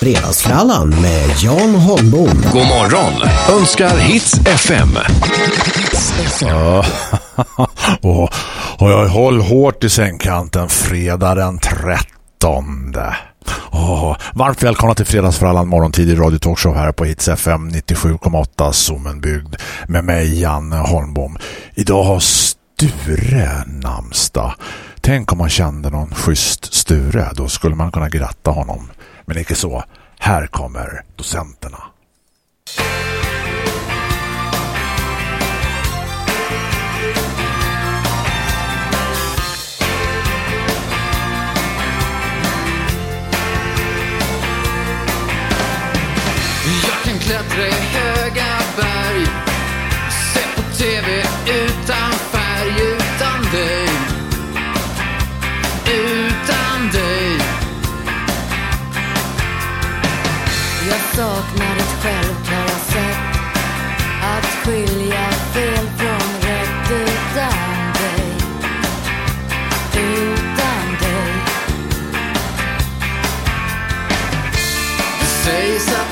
Fredagsfrallan med Jan Holmbom. God morgon önskar Hits FM. Ja, och, och jag håll hårt i sängkanten fredag den 13. Oh, varmt välkomna till fredagsfrallan morgontid i Radio Talkshow här på Hits FM 97,8 Sommenbygd med mig Jan Holmbom. Idag har Sture namnsdag. Tänk om man kände någon schysst Sture, då skulle man kunna gratta honom. Men inte så. Här kommer docenterna. Jag kan klättra saknar ett självklara sätt att skilja fel från rätt utan dig. Utan dig. Det sägs att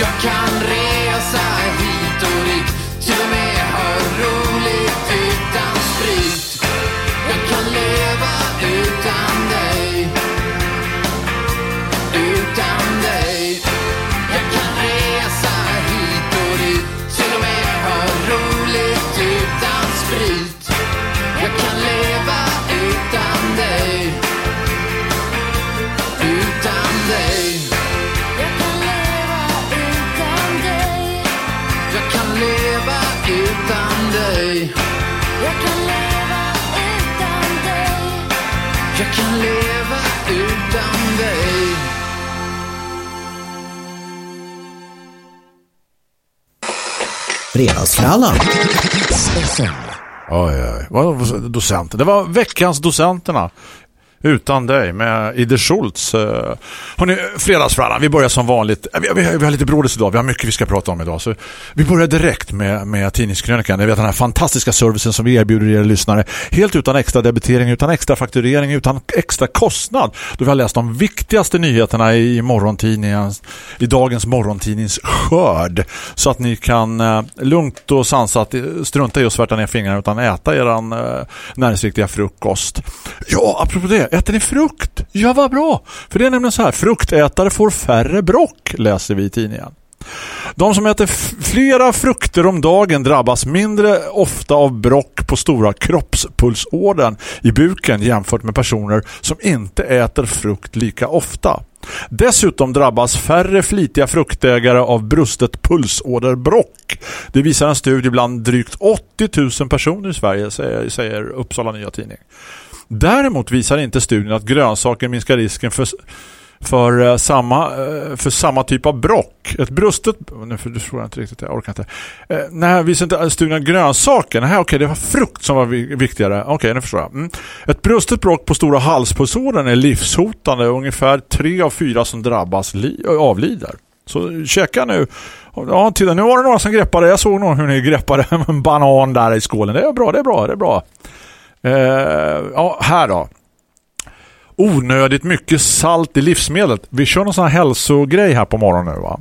Jag kan resa kan leva utan dig. Fredagsfrallan. Oj, oj. Vad var docenten? Det var veckans docenterna. Utan dig med Ide Schultz. Eh. Hörrni, fredagsfrallan, vi börjar som vanligt. Eh, vi, vi, vi har lite brådis idag, vi har mycket vi ska prata om idag. Så vi börjar direkt med, med tidningskrönikan. Ni vet den här fantastiska servicen som vi erbjuder er lyssnare. Helt utan extra debitering, utan extra fakturering, utan extra kostnad. Då vi har läst de viktigaste nyheterna i morgontidningen, i dagens morgontidnings skörd. Så att ni kan eh, lugnt och sansat eh, strunta i att svärta ner fingrarna utan äta er eh, näringsriktiga frukost. Ja, apropå det, äter ni frukt? Ja, vad bra! För det är nämligen så här, fruktätare får färre brock, läser vi i tidningen. De som äter flera frukter om dagen drabbas mindre ofta av brock på stora kroppspulsådern i buken jämfört med personer som inte äter frukt lika ofta. Dessutom drabbas färre flitiga fruktägare av brustet pulsåderbrock. Det visar en studie bland drygt 80 000 personer i Sverige, säger, säger Uppsala Nya Tidning. Däremot visar inte studien att grönsaker minskar risken för, för, eh, samma, eh, för samma typ av brock. Ett brustet... Nu förstår jag inte riktigt, jag orkar inte. Eh, nej, visar inte studien grönsaker. Nej, okej, det var frukt som var viktigare. Okej, nu förstår jag. Mm. Ett brustet brock på stora halspulsådern är livshotande och ungefär tre av fyra som drabbas avlider. Så käka nu. Ja, titta, nu var det några som greppade. Jag såg någon hur ni greppade en banan där i skålen. Det är bra, det är bra, det är bra. Eh, ja, här då. Onödigt mycket salt i livsmedlet. Vi kör någon sån här hälsogrej här på morgonen nu va.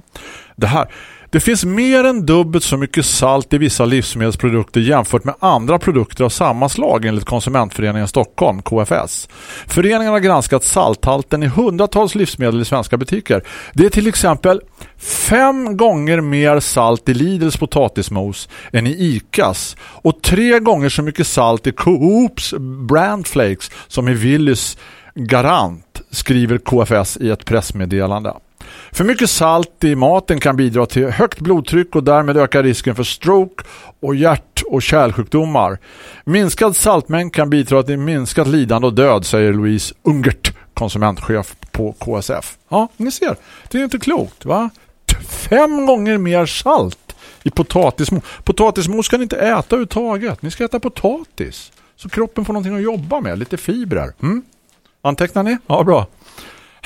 Det här. Det finns mer än dubbelt så mycket salt i vissa livsmedelsprodukter jämfört med andra produkter av samma slag enligt Konsumentföreningen Stockholm, KFS. Föreningen har granskat salthalten i hundratals livsmedel i svenska butiker. Det är till exempel fem gånger mer salt i Lidls potatismos än i Icas och tre gånger så mycket salt i Coops brandflakes som i Willys Garant, skriver KFS i ett pressmeddelande. För mycket salt i maten kan bidra till högt blodtryck och därmed öka risken för stroke och hjärt- och kärlsjukdomar. Minskad saltmängd kan bidra till minskat lidande och död, säger Louise Ungert, konsumentchef på KSF. Ja, ni ser. Det är inte klokt, va? Fem gånger mer salt i potatismos. Potatismos ska ni inte äta överhuvudtaget. Ni ska äta potatis. Så kroppen får någonting att jobba med. Lite fibrer. Mm? Antecknar ni? Ja, bra.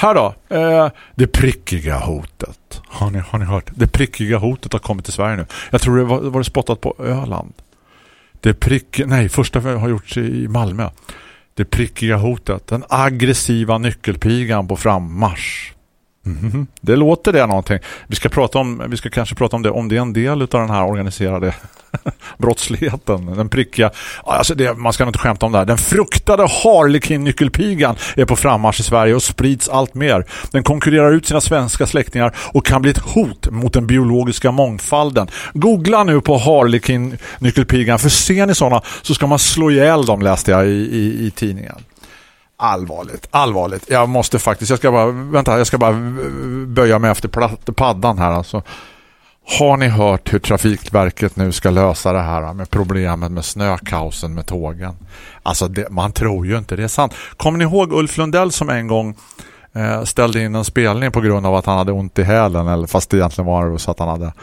Här då. Eh, det prickiga hotet. Har ni, har ni hört? Det prickiga hotet har kommit till Sverige nu. Jag tror det var, var det spottat på Öland. Det prick... Nej, första har gjorts i Malmö. Det prickiga hotet. Den aggressiva nyckelpigan på frammarsch. Mm. Det låter det någonting. Vi ska prata om vi ska kanske prata om det om det är en del av den här organiserade brottsligheten. Den prickiga alltså det, man ska nog inte skämta om det här. Den fruktade Harlequin nyckelpigan är på frammarsch i Sverige och sprids allt mer. Den konkurrerar ut sina svenska släktingar och kan bli ett hot mot den biologiska mångfalden. Googla nu på Harlequin nyckelpigan för ser ni sådana så ska man slå ihjäl dem läste jag i, i, i tidningen. Allvarligt, allvarligt. Jag måste faktiskt, jag ska bara, vänta, jag ska bara böja mig efter paddan här alltså. Har ni hört hur Trafikverket nu ska lösa det här med problemet med snökaosen med tågen? Alltså det, man tror ju inte det är sant. Kommer ni ihåg Ulf Lundell som en gång eh, ställde in en spelning på grund av att han hade ont i hälen eller fast det egentligen var det så att han hade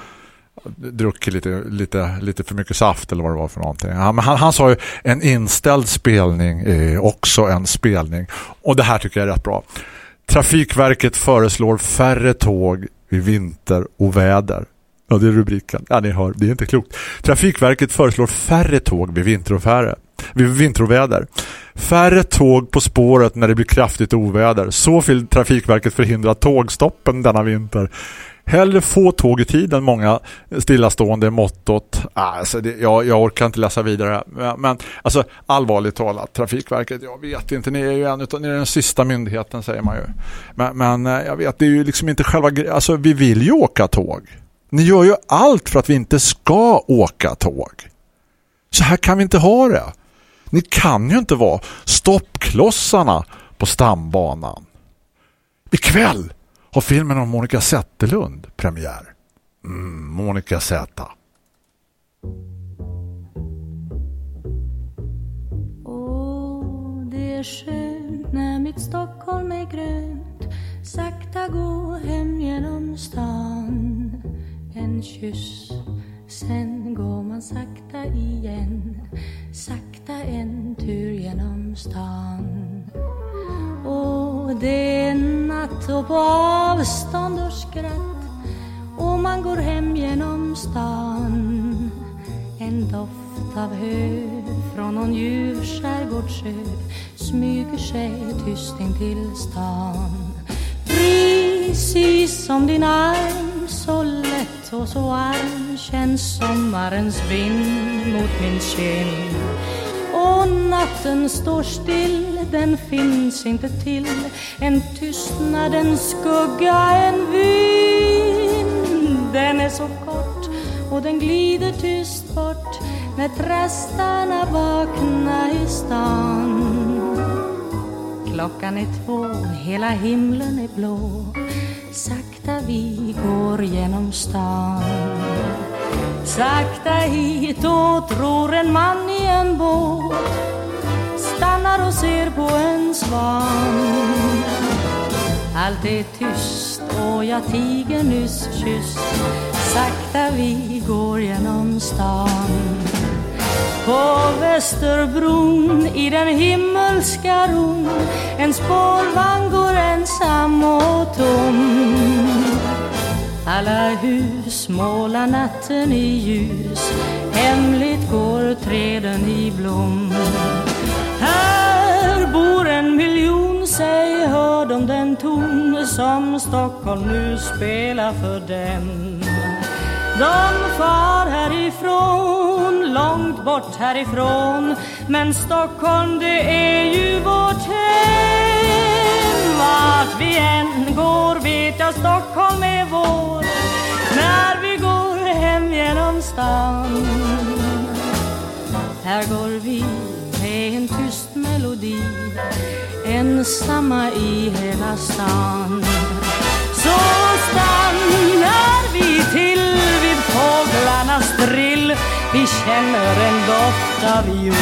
druckit lite, lite, lite för mycket saft eller vad det var för någonting. Han, han, han sa ju en inställd spelning är också en spelning. Och det här tycker jag är rätt bra. Trafikverket föreslår färre tåg vid vinter och väder. Ja, det är rubriken. Ja, ni hör, det är inte klokt. Trafikverket föreslår färre tåg vid vinter och färre. Vid vinter och väder. Färre tåg på spåret när det blir kraftigt oväder. Så vill Trafikverket förhindra tågstoppen denna vinter. Hellre få tåg i tid än många stillastående mottot. Ah, alltså det, jag, jag orkar inte läsa vidare. Men, men alltså allvarligt talat, Trafikverket, jag vet inte, ni är ju en utan ni är den sista myndigheten säger man ju. Men, men eh, jag vet, det är ju liksom inte själva alltså vi vill ju åka tåg. Ni gör ju allt för att vi inte ska åka tåg. Så här kan vi inte ha det. Ni kan ju inte vara stoppklossarna på stambanan. Ikväll har filmen om Monica Zetterlund premiär. Mm, Monica Z. Åh, det är skönt när mitt Stockholm är grönt Sakta gå hem genom stan En kyss, sen går man sakta igen Sakta en tur genom stan och det är natt och på avstånd och skratt Och man går hem genom stan En doft av hö från någon ljuv skärgårdssjö smyger sig tyst in till stan. Precis som din arm så lätt och så varm känns sommarens vind mot min kind. Och natten står still, den finns inte till. En tystnad, en skugga, en vind. Den är så kort och den glider tyst bort när trästarna vakna i stan. Klockan är två, hela himlen är blå. Sakta vi går genom stan. Sakta hitåt ror en man i en båt. Stannar och ser på en svan. Allt är tyst och jag tiger nyss kysst. Sakta vi går genom stan. På Västerbron i den himmelska ron En spårvagn går ensam och tom. Alla hus målar natten i ljus. Hemligt går träden i blom. Här bor en miljon, säg hör de den ton Som Stockholm nu spelar för dem. De far härifrån, långt bort härifrån. Men Stockholm det är ju vårt hem. Vart vi än går vet jag Stockholm är vår När vi går hem genom stan. Här går vi med en tyst melodi Ensamma i hela stan. Så stannar vi till vid fåglarnas drill. Vi känner en doft av jul.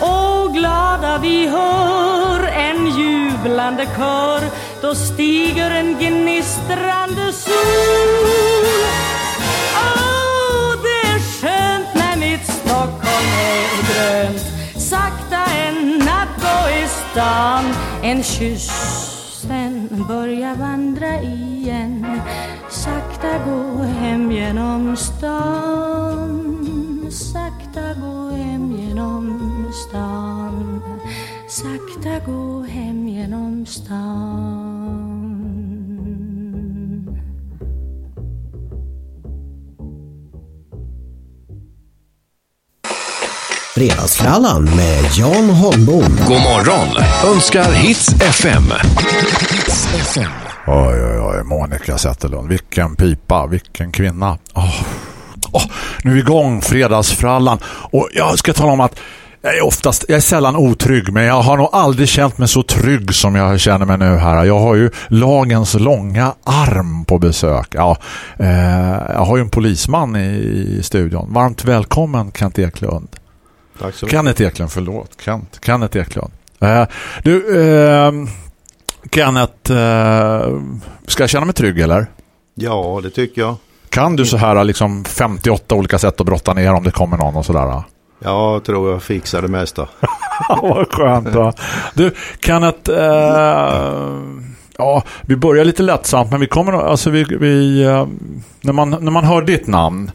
Och glada vi hör jublande kör Då stiger en gnistrande sol. Åh, det är skönt när mitt Stockholm är grönt. Sakta en natt gå i stan. En kyss sen börja vandra igen. Sakta gå hem genom stan. Sakta gå hem genom stan. Sakta gå hem genom stan Fredagsfrallan med Jan Holmbom. God morgon önskar Hits FM. Hits FM. Oj, oj, oj. Monica Zetterlund. Vilken pipa. Vilken kvinna. Åh. Åh, nu är vi igång. Fredagsfrallan. Och jag ska tala om att jag är oftast, jag är sällan otrygg men jag har nog aldrig känt mig så trygg som jag känner mig nu här. Jag har ju lagens långa arm på besök. Ja, eh, jag har ju en polisman i, i studion. Varmt välkommen Kent Eklund. Tack så mycket. Kenneth Eklund, förlåt. Kent, Kenneth Eklund. Eh, du, eh, Kenneth, eh, ska jag känna mig trygg eller? Ja, det tycker jag. Kan du så här liksom 58 olika sätt att brotta ner om det kommer någon och sådär? Jag tror jag fixar det mesta. Vad skönt. Va? Du, Kenneth, eh, ja, vi börjar lite lättsamt men vi kommer, alltså vi, vi eh, när, man, när man hör ditt namn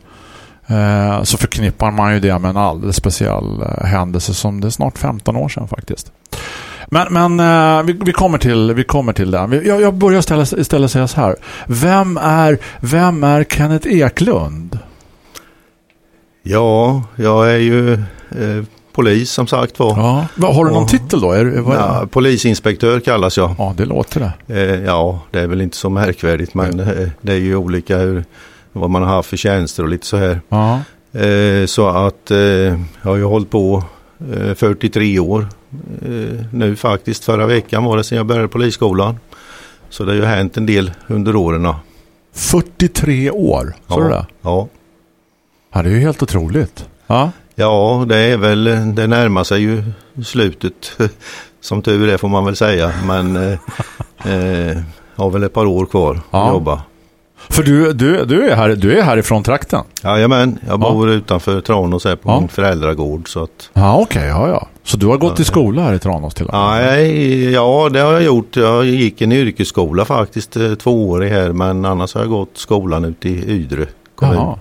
eh, så förknippar man ju det med en alldeles speciell eh, händelse som det är snart 15 år sedan faktiskt. Men, men eh, vi, vi, kommer till, vi kommer till den. Jag, jag börjar ställa, istället säga så här. Vem är, vem är Kenneth Eklund? Ja, jag är ju eh, polis som sagt var. Ja. Har du någon Ja. titel då? Är, vad Ja, polisinspektör kallas jag. ja, det låter det. Eh, ja, det är väl inte så märkvärdigt men eh, det är ju olika hur, vad man har haft för tjänster och lite så här. Ja. Eh, så att eh, jag har ju hållit på eh, 43 år eh, nu faktiskt. Förra veckan var det sedan jag började polisskolan. Så det har ju hänt en del under åren. 43 år, så ja. du det? Ja. Ja, det är ju helt otroligt. Ja. Ja, det är väl, det närmar sig ju slutet. Som tur är får man väl säga. Men eh, eh, har väl ett par år kvar Ja. att jobba. För du, du, du, är här, du är härifrån trakten? Jajamän, jag bor utanför Tranås här på Ja. min föräldragård. Så att, Ja, okej. ja, ja. Så du har gått i skola här i Tranås till och med? nej, ja, det har jag gjort. Jag gick en yrkesskola faktiskt eh, två år i här. Men annars har jag gått skolan ute i Ydre kommun. Jaha.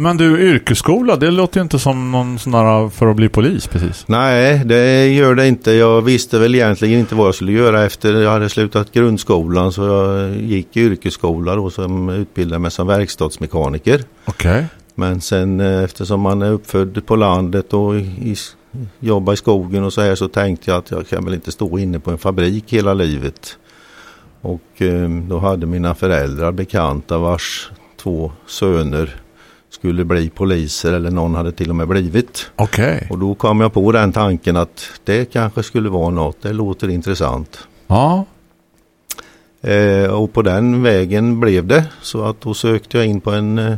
Men du, yrkesskola, det låter ju inte som någon sån där för att bli polis precis. Nej, det gör det inte. Jag visste väl egentligen inte vad jag skulle göra efter jag hade slutat grundskolan. Så jag gick i yrkesskola då som utbildade mig som verkstadsmekaniker. Okej. Men sen eh, eftersom man är uppfödd på landet och i, i, jobbar i skogen och så här så tänkte jag att jag kan väl inte stå inne på en fabrik hela livet. Och eh, då hade mina föräldrar bekanta vars två söner skulle bli poliser eller någon hade till och med blivit. Okej. Och då kom jag på den tanken att det kanske skulle vara något, det låter intressant. Ja. Eh, och på den vägen blev det så att då sökte jag in på en eh,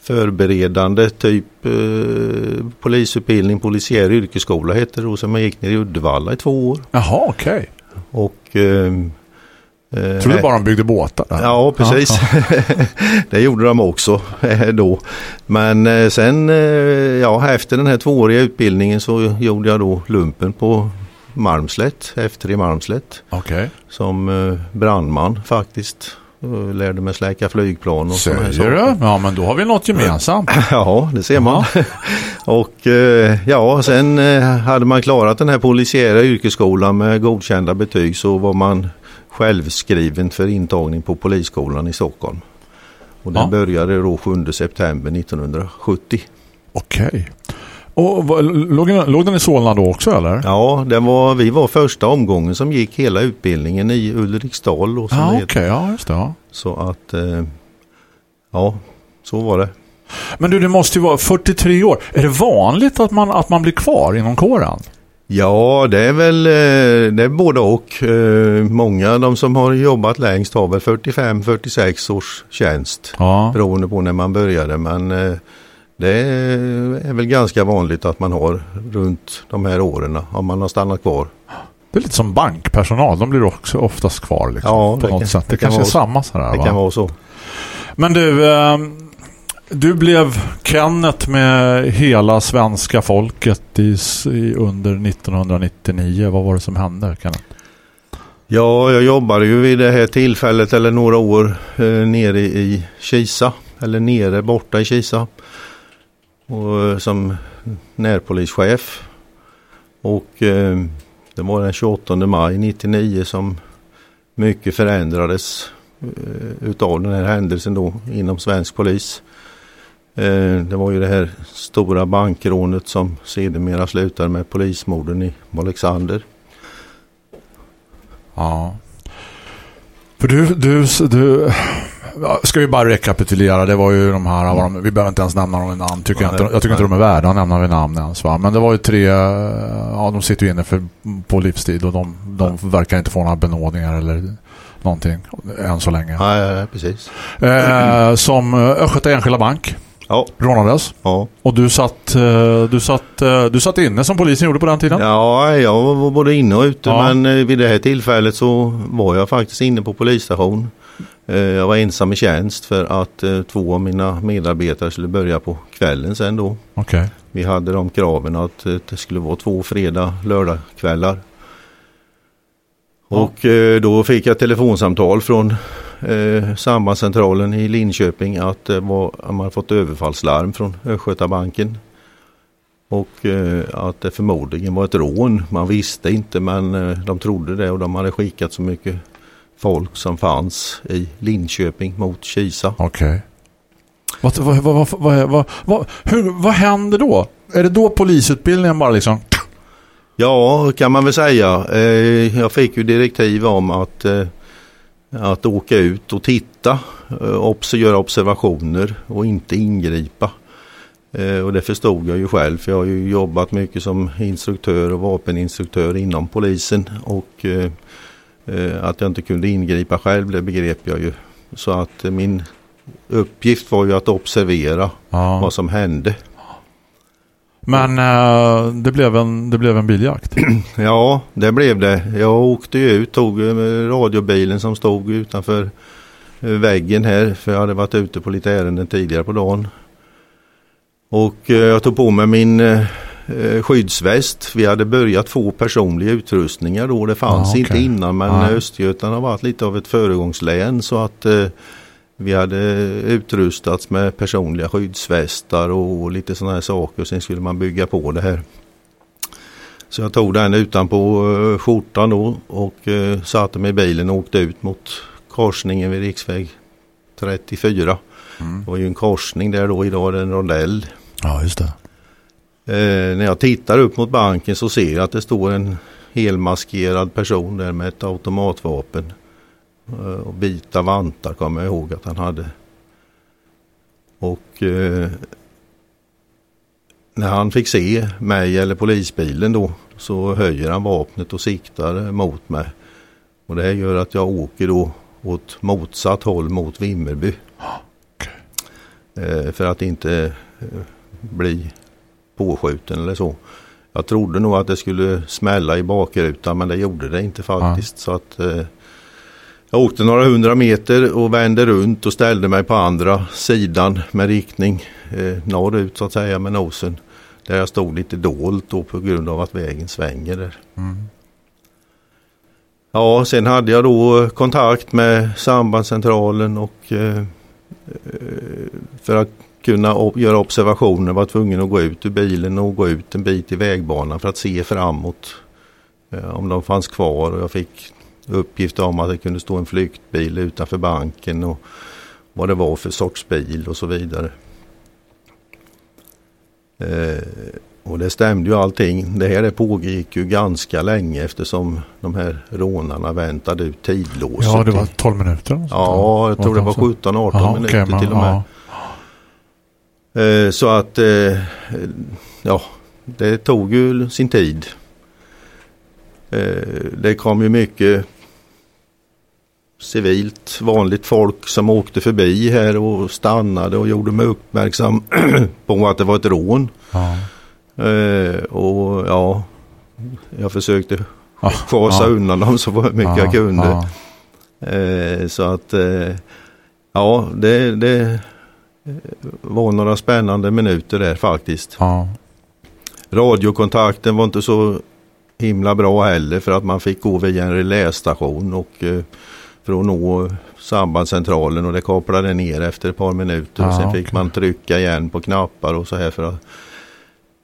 förberedande typ eh, polisutbildning, polisiär yrkesskola heter det då som jag gick ner i Uddevalla i två år. Jaha, okej. Och ehm, eh, Tror du bara de byggde båtar? där? Ja, precis. Ja, det gjorde de också eh, då. Men eh, sen, eh, ja, efter den här tvååriga utbildningen så gjorde jag då lumpen på Malmslätt, efter i Malmslätt, Okej. som eh, brandman faktiskt. Och lärde mig släcka flygplan och sådana saker. du? Ja, men då har vi något gemensamt. Ja, det ser man. och eh, ja, sen eh, hade man klarat den här polisiära yrkesskolan med godkända betyg så var man självskriven för intagning på polisskolan i Stockholm. Och den Ja. började då 7 september 1970. Okej. Och låg, den- låg den i Solna då också eller? Ja, det var, vi var första omgången som gick hela utbildningen i Ulriksdal. Och det okej. Ja, just det. Ja. Så att, eh, ja, så var det. Men du, det måste ju vara 43 år. Är det vanligt att man, att man blir kvar inom kåren? Ja, det är väl eh, det är både och. Eh, Många de som har jobbat längst har väl 45-46 års tjänst Ja. beroende på när man började. Men eh, det är väl ganska vanligt att man har runt de här åren om man har stannat kvar. Det är lite som bankpersonal. De blir också oftast kvar liksom, Ja, på det något kan- sätt. Det, det kan kanske är samma sådär Det va? kan vara så. Men du, ehm, du blev Kenneth med hela svenska folket i, i, under 1999. Vad var det som hände Kenneth? Ja, jag jobbade ju vid det här tillfället eller några år eh, nere i Kisa. Eller nere borta i Kisa. Och, eh, som närpolischef. Och eh, det var den 28 maj 99 som mycket förändrades eh, utav den här händelsen då inom svensk polis. Eh, det var ju det här stora bankrånet som sedermera slutade med polismorden i Alexander. Ja. För du, du, du ja, ska vi bara rekapitulera. Det var ju de här, de, vi behöver inte ens nämna några namn. Tycker jag, Nej, inte, jag tycker inte nej. de är värda att nämna vid namn ens. Va? Men det var ju tre, ja de sitter ju inne för, på livstid och de, de verkar inte få några benådningar eller någonting än så länge. Ja, ja, ja precis. Eh, som eh, Östgöta Enskilda Bank Ja, rånades. ja. Och du satt, eh, du, satt, eh, du satt inne som polisen gjorde på den tiden? ja, jag var både inne och ute Ja. men eh, vid det här tillfället så var jag faktiskt inne på polisstation. Jag var ensam i tjänst för att två av mina medarbetare skulle börja på kvällen sen då. Okej. Vi hade de kraven att det skulle vara två fredag, lördagkvällar. Och då fick jag telefonsamtal från eh, sambandscentralen i Linköping att det var, man fått överfallslarm från Östgötabanken. Och eh, att det förmodligen var ett rån. Man visste inte men eh, de trodde det och de hade skickat så mycket folk som fanns i Linköping mot Kisa. Okej. Vad, vad, vad, vad, vad, vad, vad, hur, vad händer då? Är det då polisutbildningen bara liksom... Ja, kan man väl säga. Eh, Jag fick ju direktiv om att, eh, att åka ut och titta, eh, obs- göra observationer och inte ingripa. Eh, Och det förstod jag ju själv för jag har ju jobbat mycket som instruktör och vapeninstruktör inom polisen och eh, att jag inte kunde ingripa själv det begrep jag ju. Så att min uppgift var ju att observera Ja. vad som hände. Men eh, det, blev en, det blev en biljakt. Ja, det blev det. Jag åkte ju ut, tog eh, radiobilen som stod utanför eh, väggen här för jag hade varit ute på lite ärenden tidigare på dagen. Och eh, jag tog på mig min eh, eh, skyddsväst. Vi hade börjat få personliga utrustningar då. Det fanns Ja, okej. inte innan men Nej. Östergötland har varit lite av ett föregångslän så att vi hade utrustats med personliga skyddsvästar och lite sådana här saker. Sen skulle man bygga på det här. Så jag tog den utanpå eh, skjortan då och eh, satte mig i bilen och åkte ut mot korsningen vid riksväg 34. Det var ju en korsning där då, idag är det en rondell. Ja, just det. Eh, när jag tittar upp mot banken så ser jag att det står en helmaskerad person där med ett automatvapen. Eh, och vita vantar kommer jag ihåg att han hade. Och eh, när han fick se mig eller polisbilen då så höjer han vapnet och siktar mot mig. Och det här gör att jag åker då åt motsatt håll mot Vimmerby. Eh, för att inte eh, bli påskjuten eller så. Jag trodde nog att det skulle smälla i bakrutan men det gjorde det inte faktiskt. Så att eh, jag åkte några hundra meter och vände runt och ställde mig på andra sidan med riktning eh, norrut så att säga med nosen. Där jag stod lite dolt då på grund av att vägen svänger där. Ja, sen hade jag då kontakt med sambandscentralen och eh, eh, för att kunna göra observationer var tvungen att gå ut ur bilen och gå ut en bit i vägbanan för att se framåt eh, om de fanns kvar. Och jag fick uppgift om att det kunde stå en flyktbil utanför banken och vad det var för sorts bil och så vidare. Eh, och det stämde ju allting. Det här det pågick ju ganska länge eftersom de här rånarna väntade ut tidlåset. Ja, det var i- 12 minuter. Ja, jag tror det var så. 17-18 Ja, minuter okej, man- till och med. ja. Eh, Så att eh, ja, det tog ju sin tid. Eh, Det kom ju mycket civilt, vanligt folk som åkte förbi här och stannade och gjorde mig uppmärksam på att det var ett rån. Ja. Eh, Och ja, jag försökte Ja, fasa ja. undan dem så mycket Ja, jag kunde. Eh, så att eh, ja, det, det var några spännande minuter där faktiskt. Radiokontakten var inte så himla bra heller för att man fick gå via en relästation och eh, för att nå sambandscentralen och det kopplade ner efter ett par minuter och Ja, sen fick okej. man trycka igen på knappar och så här för att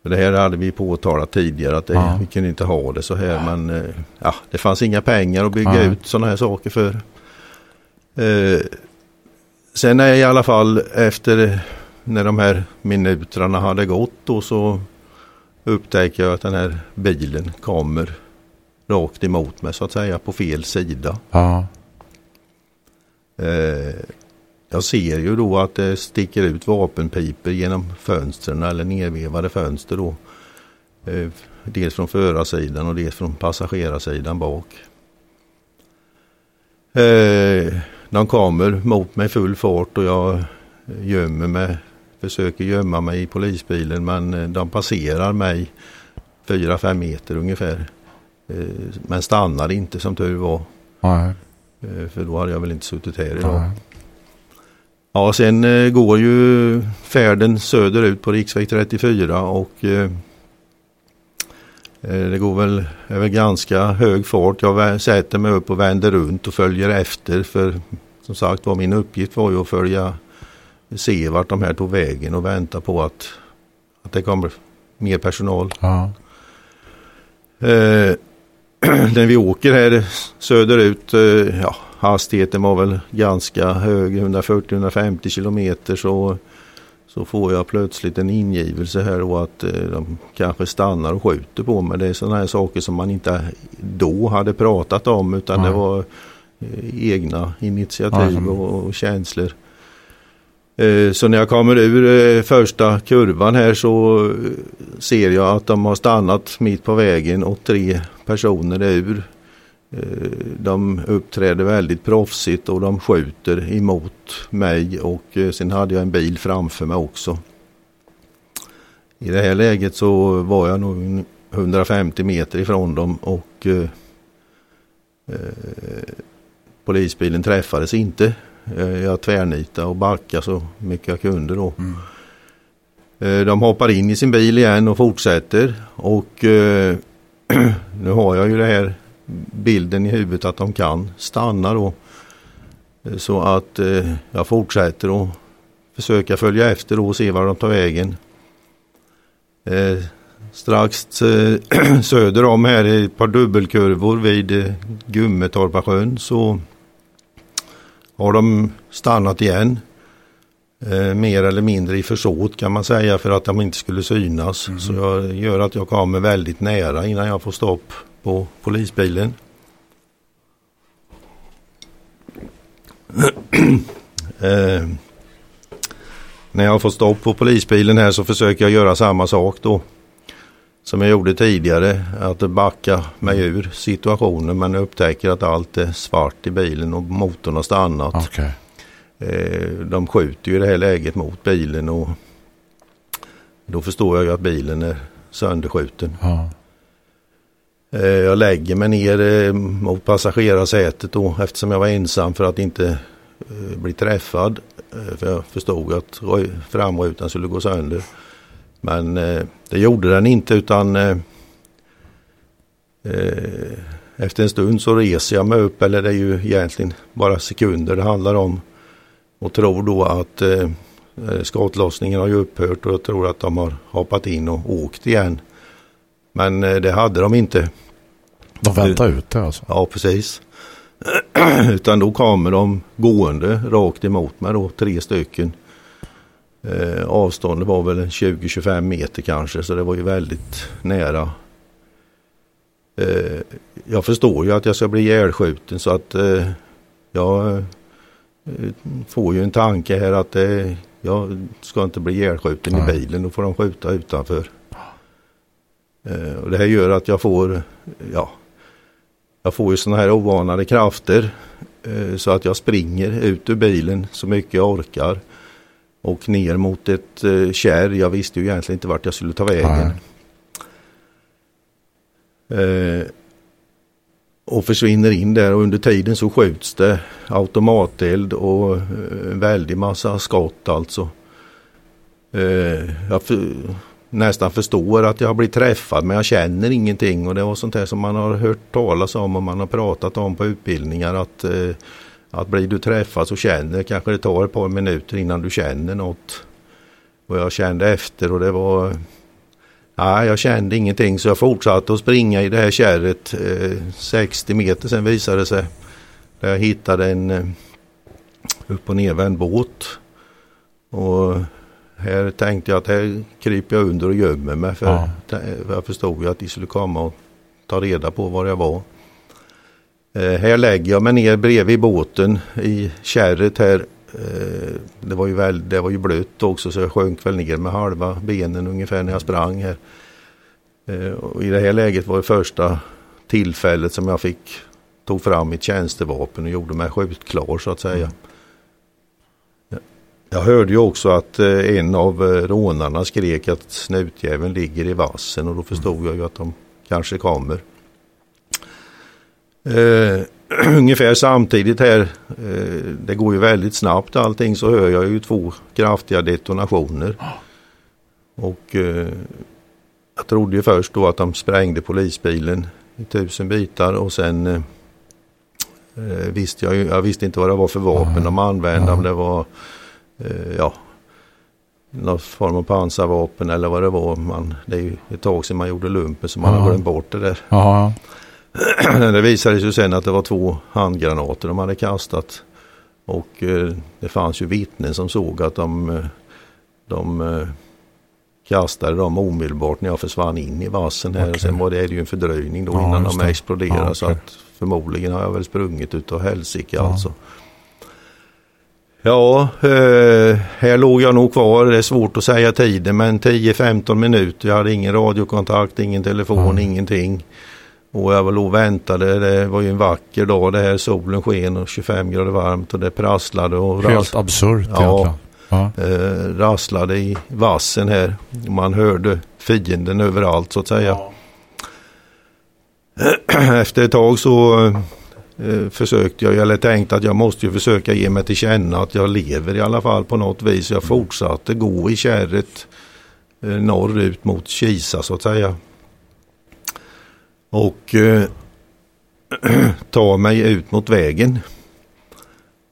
för det här hade vi påtalat tidigare att det, Ja. vi kunde inte ha det så här men eh, ja, det fanns inga pengar att bygga Nej. ut sådana här saker för. Eh, sen är i alla fall efter när de här minuterna hade gått då så upptäcker jag att den här bilen kommer rakt emot mig så att säga på fel sida. Ja. Eh, jag ser ju då att det sticker ut vapenpiper genom fönstren eller nedvevade fönster då. Eh, dels från förarsidan och dels från passagerarsidan bak. Eh, de kommer mot mig full fart och jag gömmer mig, försöker gömma mig i polisbilen men eh, de passerar mig 4-5 meter ungefär. Eh, men stannar inte som tur var. Nej. Eh, för då hade jag väl inte suttit här idag. Nej. Ja, sen eh, går ju färden söderut på riksväg 34 och eh, det går väl, väl ganska hög fart. Jag sätter mig upp och vänder runt och följer efter för som sagt var min uppgift var ju att följa, se vart de här tog vägen och vänta på att, att det kommer mer personal. Ja. Eh, när vi åker här söderut, eh, ja, hastigheten var väl ganska hög, 140-150 kilometer så, så får jag plötsligt en ingivelse här och att eh, de kanske stannar och skjuter på mig. Det är sådana här saker som man inte då hade pratat om utan Nej. det var eh, egna initiativ och känslor. Eh, så när jag kommer ur eh, första kurvan här så eh, ser jag att de har stannat mitt på vägen och tre personer är ur. De uppträder väldigt proffsigt och de skjuter emot mig och sen hade jag en bil framför mig också. I det här läget så var jag nog 150 meter ifrån dem och eh, polisbilen träffades inte. Eh, Jag tvärnitade och backade så mycket jag kunde då. Eh, De hoppar in i sin bil igen och fortsätter och eh, nu har jag ju det här bilden i huvudet att de kan stanna då. Eh, Så att eh, jag fortsätter och försöka följa efter och se var de tar vägen. Eh, strax söder om här i ett par dubbelkurvor vid Gummetorpasjön så har de stannat igen. Eh, mer eller mindre i försåt kan man säga för att de inte skulle synas. Så jag gör att jag kommer väldigt nära innan jag får stopp på polisbilen. eh, när jag får stopp på polisbilen här så försöker jag göra samma sak då. Som jag gjorde tidigare, att backa mig ur situationen men upptäcker att allt är svart i bilen och motorn har stannat. Okej. Eh, de skjuter ju i det här läget mot bilen och då förstår jag ju att bilen är sönderskjuten. Ja. Eh, Jag lägger mig ner eh, mot passagerarsätet då eftersom jag var ensam för att inte bli träffad. För jag förstod att framrutan skulle gå sönder. Men eh, det gjorde den inte utan eh, eh, efter en stund så reser jag mig upp eller det är ju egentligen bara sekunder det handlar om. Och tror då att eh, eh, skottlossningen har ju upphört och jag tror att de har hoppat in och åkt igen. Men eh, det hade de inte. De väntar ute alltså. Ja, precis. Utan då kommer de gående rakt emot mig då, tre stycken. Eh, avståndet var väl en 20-25 meter kanske, så det var ju väldigt nära. Eh, jag förstår ju att jag ska bli ihjälskjuten så att eh, jag eh, får ju en tanke här att eh, jag ska inte bli ihjälskjuten i Nej. bilen, då får de skjuta utanför. Eh, och det här gör att jag får, ja, jag får ju sådana här ovanade krafter så att jag springer ut ur bilen så mycket jag orkar och ner mot ett eh, kärr. Jag visste ju egentligen inte vart jag skulle ta vägen. Eh, och försvinner in där och under tiden så skjuts det automateld och eh, en väldig massa skott alltså. Eh, jag för, nästan förstår att jag blir träffad men jag känner ingenting och det var sånt här som man har hört talas om och man har pratat om på utbildningar att, eh, att blir du träffad så känner kanske det tar ett par minuter innan du känner något. Och jag kände efter och det var Nej, jag kände ingenting så jag fortsatte att springa i det här kärret eh, 60 meter sen visade det sig. Där jag hittade en eh, upp och nervänd båt. Och här tänkte jag att här kryper jag under och gömmer mig för Ja. jag förstod ju att de skulle komma och ta reda på var jag var. Eh, här lägger jag mig ner bredvid båten i kärret här. Eh, det, var ju väl, det var ju blött också så jag sjönk väl ner med halva benen ungefär när jag sprang här. Eh, och I det här läget var det första tillfället som jag fick tog fram mitt tjänstevapen och gjorde mig skjutklar så att säga. Jag hörde ju också att en av rånarna skrek att snutjäveln ligger i vassen och då förstod jag ju att de kanske kommer. Eh, ungefär samtidigt här, eh, det går ju väldigt snabbt allting, så hör jag ju två kraftiga detonationer. Och eh, jag trodde ju först då att de sprängde polisbilen i tusen bitar och sen eh, eh, visste jag ju, jag visste inte vad det var för vapen de använde, om det var eh, ja, någon form av pansarvapen eller vad det var. Man, det är ju ett tag sedan man gjorde lumpen så man Ja. har glömt bort det där. Ja, Det visade sig sen att det var två handgranater de hade kastat. Och eh, det fanns ju vittnen som såg att de, eh, de eh, kastade dem omedelbart när jag försvann in i vassen här. Okej. Och sen var det, ju en fördröjning då Ja, innan de exploderade. Ja, Så okej. att förmodligen har jag väl sprungit utav helsike Ja. alltså. Ja, eh, här låg jag nog kvar. Det är svårt att säga tiden men 10-15 minuter. Jag hade ingen radiokontakt, ingen telefon, Ja. ingenting. Och jag var och väntade. Det var ju en vacker dag det här. Solen sken och 25 grader varmt och det prasslade och helt ras, absurt Ja. egentligen. Ja. eh, rasslade i vassen här. Man hörde fienden överallt så att säga. Efter ett tag så eh, försökte jag, eller tänkte att jag måste ju försöka ge mig till känna att jag lever i alla fall på något vis. Jag fortsatte gå i kärret eh, norrut mot Kisa så att säga. Och eh, ta mig ut mot vägen.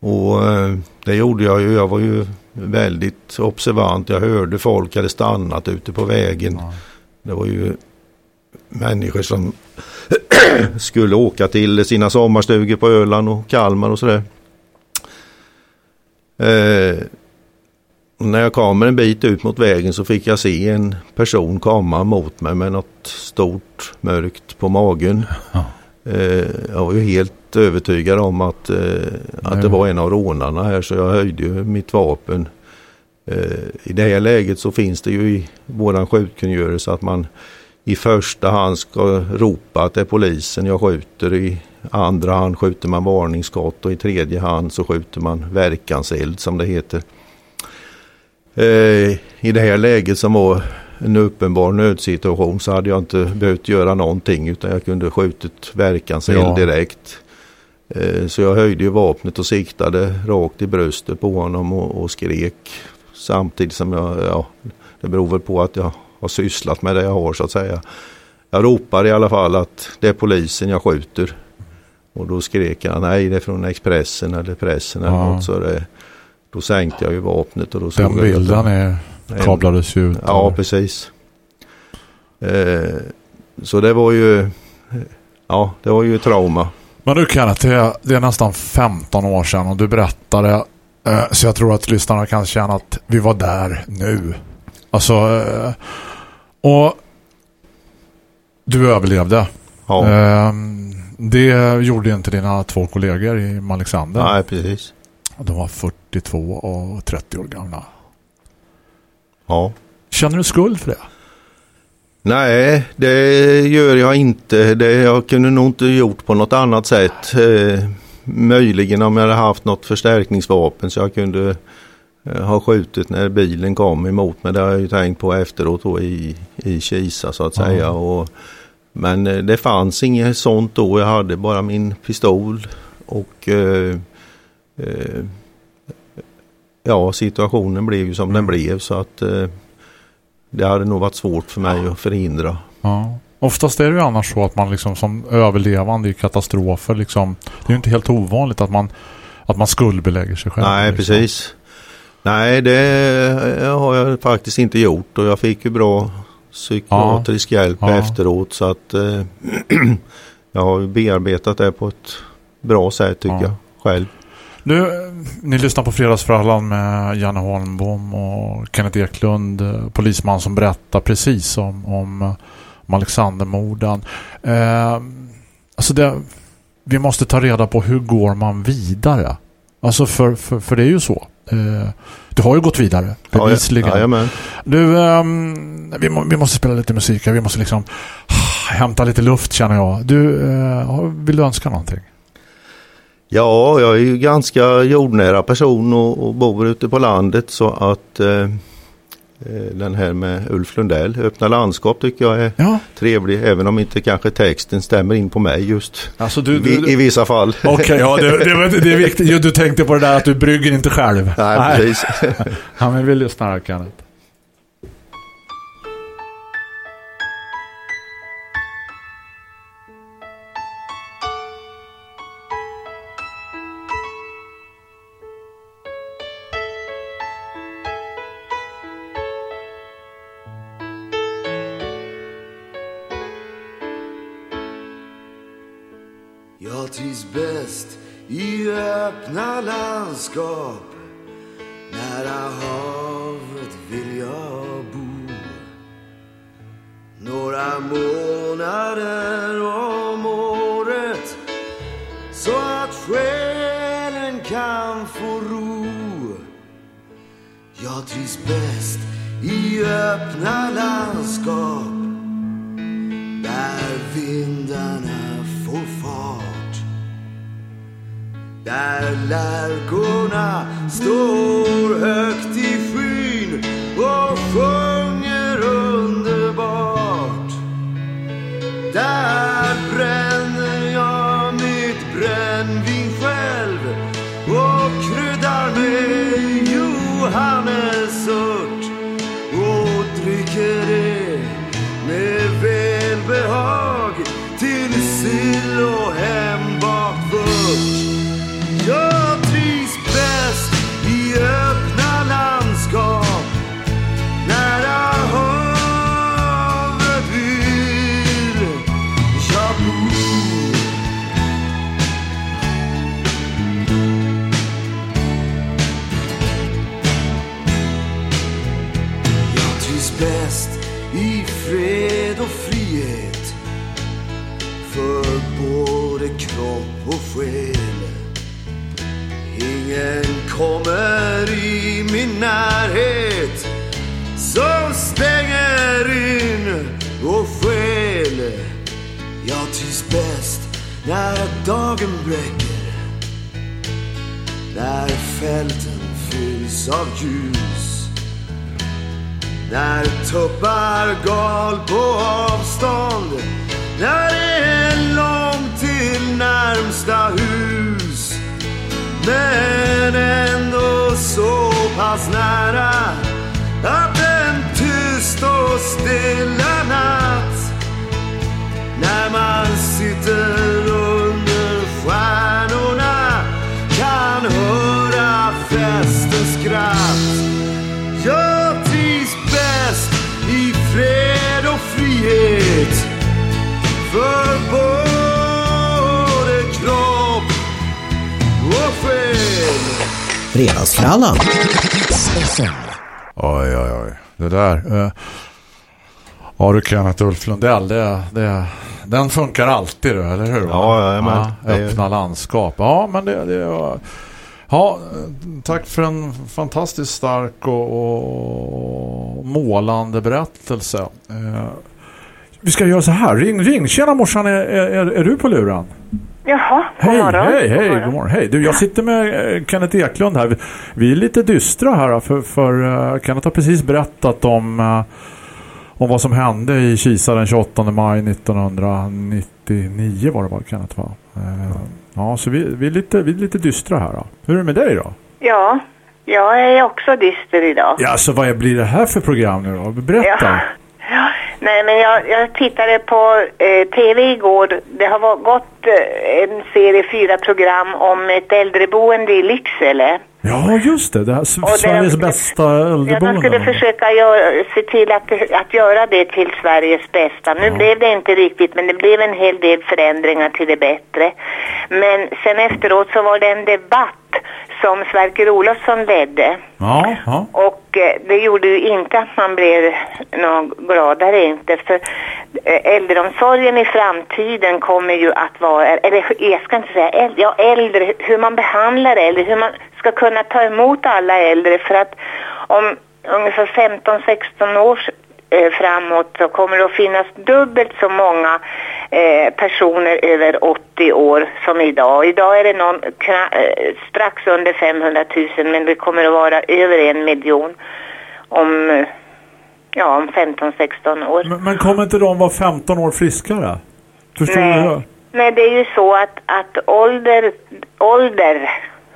Och eh, det gjorde jag ju. Jag var ju väldigt observant. Jag hörde folk hade stannat ute på vägen. Ja. Det var ju människor som skulle åka till sina sommarstugor på Öland och Kalmar och sådär. Eh, när jag kommer en bit ut mot vägen så fick jag se en person komma mot mig med något stort mörkt på magen. Ja. Eh, jag var ju helt övertygad om att, eh, att det var en av rånarna här så jag höjde ju mitt vapen. Eh, I det här läget så finns det ju i våran skjutkungörelse att man i första hand ska ropa att det är polisen jag skjuter. I andra hand skjuter man varningsskott och i tredje hand så skjuter man verkanseld som det heter. Eh, I det här läget som var en uppenbar nödsituation så hade jag inte behövt göra någonting utan jag kunde skjutit verkanseld Ja. direkt. Eh, Så jag höjde ju vapnet och siktade rakt i bröstet på honom och, och skrek samtidigt som jag, ja, det beror väl på att jag har sysslat med det jag har så att säga. Jag ropar i alla fall att det är polisen jag skjuter. Och då skrek jag nej det är från Expressen eller pressen eller Ja. något så det, då sänkte jag ju vapnet och då såg Den jag bilden är, kablades ju ut. Ja, precis. Eh, så det var ju, ja, det var ju trauma. Men du Kenneth, det är, det är nästan 15 år sedan och du berättade eh, så jag tror att lyssnarna kan känna att vi var där nu. Alltså, eh, och du överlevde. Ja, Eh, det gjorde inte dina två kollegor i Malexander. nej, precis. De var 42 och 30 år gamla. Ja. Känner du skuld för det? Nej, det gör jag inte. Det jag kunde nog inte gjort på något annat sätt. Eh, möjligen om jag hade haft något förstärkningsvapen så jag kunde eh, ha skjutit när bilen kom emot mig. Det har jag ju tänkt på efteråt då i, i Kisa så att Ja. säga. Och, men eh, det fanns inget sånt då. Jag hade bara min pistol och eh, eh, ja, situationen blev ju som den blev så att eh, det hade nog varit svårt för mig att förhindra. Ja. Oftast är det ju annars så att man liksom som överlevande i katastrofer liksom, det är ju inte helt ovanligt att man att man skuldbelägger sig själv. Nej, liksom. precis. Nej, det har jag faktiskt inte gjort och jag fick ju bra psykiatrisk hjälp Ja. efteråt så att eh, jag har bearbetat det på ett bra sätt tycker Ja. jag själv. Nu, eh, ni lyssnar på Fredagsfrallan med Janne Holmbom och Kenneth Eklund, eh, polisman som berättar precis om, om, eh, om Alexandermorden. Eh, alltså det, vi måste ta reda på hur går man vidare? Alltså för, för, för det är ju så. Eh, du har ju gått vidare, bevisligen. Ja, jajamän. Du, ehm, vi, må, vi måste spela lite musik. Vi måste liksom hämta lite luft känner jag. Du, eh, vill du önska någonting? Ja, jag är ju ganska jordnära person och, och bor ute på landet så att eh, eh, den här med Ulf Lundell, Öppna landskap tycker jag är Ja, trevlig även om inte kanske texten stämmer in på mig just alltså du... i, i vissa fall. Okej, ja, det, det, det är viktigt. Du tänkte på det där att du brygger inte själv. Nej, precis. Ja, men vi lyssnar här, Kenneth. Öppna landskap Nära havet vill jag bo. Några månader om året Så att själen kan få ro. Jag trivs bäst i öppna landskap där vindarna får fart. Där lärkorna står högt höra festens skratt jag trivs bäst i fred och frihet för både kropp och själ. Fredagsfrallan. Oj, oj, oj. Det där. Eh, ja, du Kenneth Ulf Lundell. Det, det, den funkar alltid, eller hur? Ja, ja, Det är- Öppna landskap. Ja, men det... det var... Ja, tack för en fantastiskt stark och, och målande berättelse. Eh, vi ska göra så här. Ring, ring. Tjena morsan, är, är, är du på luren? Jaha, god Hej, morgon. hej, hej, God god morgon. Hej. Du, jag sitter med eh, Kenneth Eklund här. Vi, vi är lite dystra här för, för eh, Kenneth har precis berättat om, eh, om vad som hände i Kisa den 28 maj 1999 var det var Kenneth va? Eh, ja, så vi, vi, är lite, vi är lite dystra här då. Hur är det med dig då? Ja, jag är också dyster idag. Ja, så vad blir det här för program nu då? Berätta. Ja. Ja, Nej, men jag, jag tittade på eh, tv igår. Det har var- gått eh, en serie fyra program om ett äldreboende i Lycksele. Ja, just det. det här, Sveriges bästa Ja, de äldreboende. skulle försöka gör, se till att, att göra det till Sveriges bästa. Nu blev det inte riktigt, men det blev en hel del förändringar till det bättre. Men sen efteråt så var det en debatt som Sverker Olofsson ledde. Ja, ja. Och eh, det gjorde ju inte att man blev något gladare inte. För eh, äldreomsorgen i framtiden kommer ju att vara, eller jag ska inte säga äldre, ja äldre, hur man behandlar äldre, hur man ska kunna ta emot alla äldre. För att om ungefär 15-16 år eh, framåt så kommer det att finnas dubbelt så många eh, personer över 80 år som idag. Idag är det någon, eh, strax under 500 000 men det kommer att vara över en miljon om, eh, ja, om 15-16 år. Men, men kommer inte de vara 15 år friskare? Förstår du? Nej. Nej, det är ju så att, att ålder, ålder,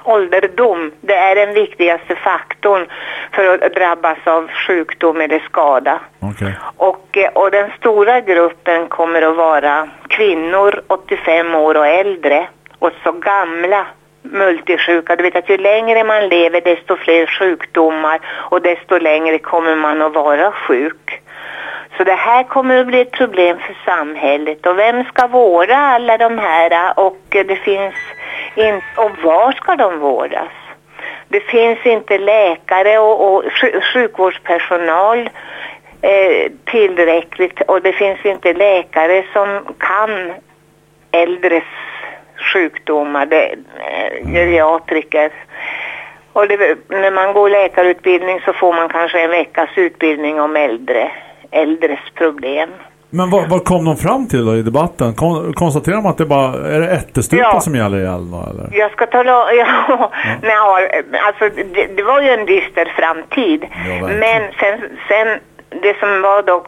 ålderdom, det är den viktigaste faktorn för att drabbas av sjukdom eller skada. Okej. Och, eh, och den stora gruppen kommer att vara kvinnor 85 år och äldre och så gamla multisjuka. Du vet att ju längre man lever desto fler sjukdomar och desto längre kommer man att vara sjuk. Så det här kommer att bli ett problem för samhället. Och vem ska vårda alla de här? Och det finns in, och var ska de vårdas? Det finns inte läkare och, och sj- sjukvårdspersonal eh, tillräckligt och det finns inte läkare som kan äldres sjukdomar, det, eh, geriatriker. Och det, när man går läkarutbildning så får man kanske en veckas utbildning om äldre, äldres problem. Men vad, vad kom de fram till då i debatten? Kon, konstaterar man att det bara är det ättestupa Ja. som gäller i Elna, eller? Jag ska tala ja, nej, alltså det, det var ju en dyster framtid. verkligen. Men sen, sen det som var då,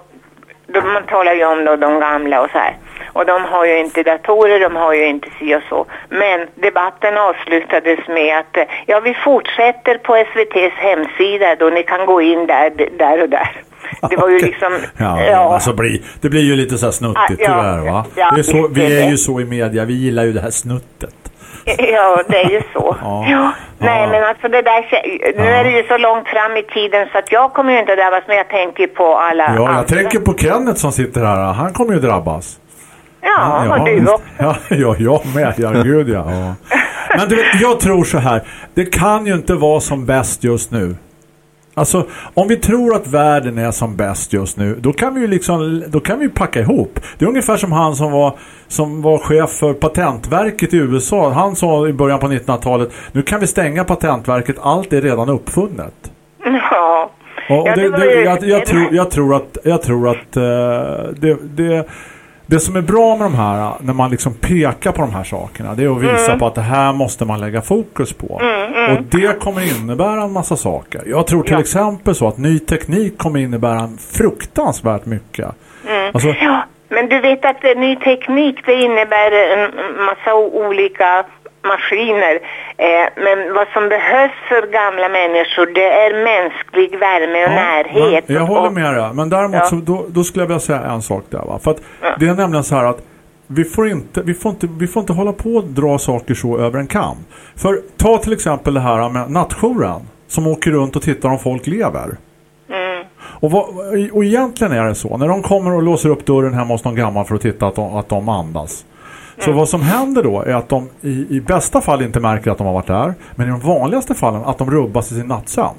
då man talar ju om då de gamla och så här. Och de har ju inte datorer, de har ju inte si och så. Men debatten avslutades med att eh, ja, vi fortsätter på SVTs hemsida då ni kan gå in där, där och där. Det var ju liksom, Ja, ja, Alltså bli, det blir ju lite så här snuttigt Ah, ja, tyvärr va? ja, det är så, vi är ju så i media, vi gillar ju det här snuttet. Ja, det är ju så. Ja. ja. Nej, Ja. men alltså det där, nu Ja. är det ju så långt fram i tiden så att jag kommer ju inte att drabbas, men jag tänker på alla Ja, jag andra. tänker på Kenneth som sitter här, han kommer ju drabbas. Ja, och du också. ja, ja, jag med, ja gud ja. ja. Men du vet, jag tror så här, det kan ju inte vara som bäst just nu. Alltså, om vi tror att världen är som bäst just nu, då kan vi ju liksom, då kan vi packa ihop. Det är ungefär som han som var, som var chef för patentverket i USA. Han sa i början på 1900-talet, nu kan vi stänga patentverket, allt är redan uppfunnet. Ja. Och och det, det det, jag, jag, tror, jag tror att, jag tror att eh, det, det, som är bra med de här, när man liksom pekar på de här sakerna, det är att visa Mm. på att det här måste man lägga fokus på. Och det kommer innebära en massa saker. Jag tror till Ja. exempel så att ny teknik kommer innebära en fruktansvärt mycket. Alltså, Ja, men du vet att eh, ny teknik det innebär en massa olika maskiner. Eh, men vad som behövs för gamla människor det är mänsklig värme och Ja, närhet. jag håller med dig. Men däremot Ja. så, då, då skulle jag vilja säga en sak där. Va? För att det är nämligen så här att vi får, inte, vi, får inte, vi får inte hålla på och dra saker så över en kam. För ta till exempel det här med nattjouren som åker runt och tittar om folk lever. Och, vad, och egentligen är det så. När de kommer och låser upp dörren hemma hos någon gammal för att titta att de, att de andas. Så vad som händer då är att de i, i bästa fall inte märker att de har varit där. Men i de vanligaste fallen att de rubbas i sin nattsömn.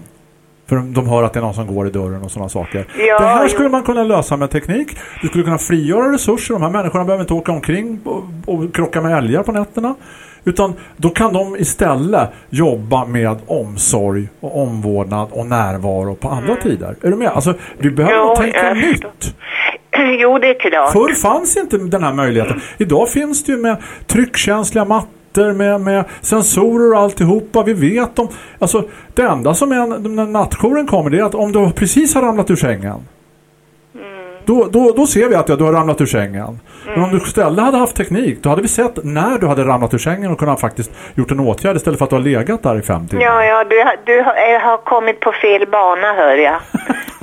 För de, de hör att det är någon som går i dörren och sådana saker. Ja, det här skulle man kunna lösa med teknik. Du skulle kunna frigöra resurser. De här människorna behöver inte åka omkring och, och krocka med älgar på nätterna. Utan då kan de istället jobba med omsorg och omvårdnad och närvaro på andra tider. Är du med? Alltså, vi behöver Mm. Jo, tänka nytt. Jo, det är klart. Förr fanns inte den här möjligheten. Idag finns det ju med tryckkänsliga mattor, med, med sensorer och alltihopa. Vi vet om... Alltså, det enda som är när nattjouren kommer det är att om du precis har ramlat ur sängen. Då, då, då ser vi att ja, du har ramlat ur sängen. Men om du istället hade haft teknik, då hade vi sett när du hade ramlat ur sängen och kunnat faktiskt gjort en åtgärd istället för att du har legat där i fem timmar. Ja, ja, du, du har, eh, har kommit på fel bana, hör jag.